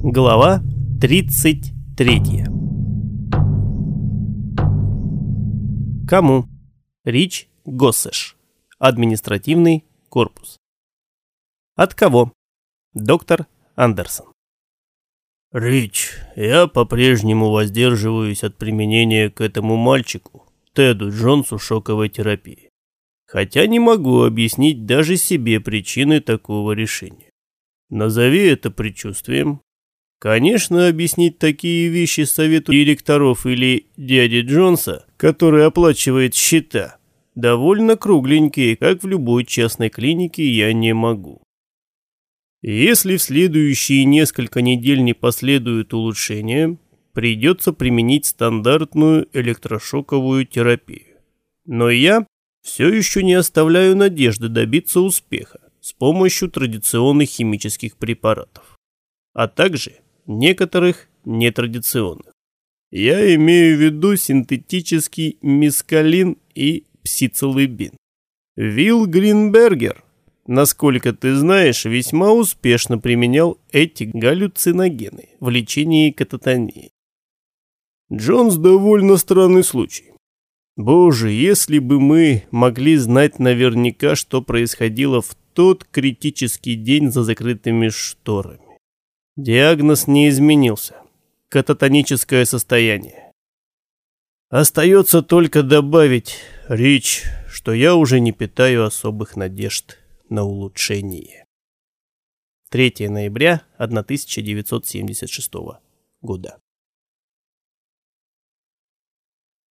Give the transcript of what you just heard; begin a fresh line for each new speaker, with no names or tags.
Глава 33 Кому? Рич Госсеш. Административный корпус. От кого? Доктор Андерсон.
Рич, я по-прежнему воздерживаюсь от применения к этому мальчику, Теду Джонсу, шоковой терапии. Хотя не могу объяснить даже себе причины такого решения. Назови это предчувствием. Конечно, объяснить такие вещи совету директоров или дяди Джонса, который оплачивает счета, довольно кругленькие, как в любой частной клинике, я не могу. Если в следующие несколько недель не последуют улучшения, придется применить стандартную электрошоковую терапию. Но я все еще не оставляю надежды добиться успеха с помощью традиционных химических препаратов, а также некоторых нетрадиционных. Я имею в виду синтетический мискалин и псицилибин. Вилл Гринбергер насколько ты знаешь, весьма успешно применял эти галлюциногены в лечении кататонии. Джонс довольно странный случай. Боже, если бы мы могли знать наверняка, что происходило в тот критический день за закрытыми шторами. Диагноз не изменился. Кататоническое состояние. Остается только добавить, Рич, что я уже не питаю особых надежд на улучшение. 3 ноября 1976 года.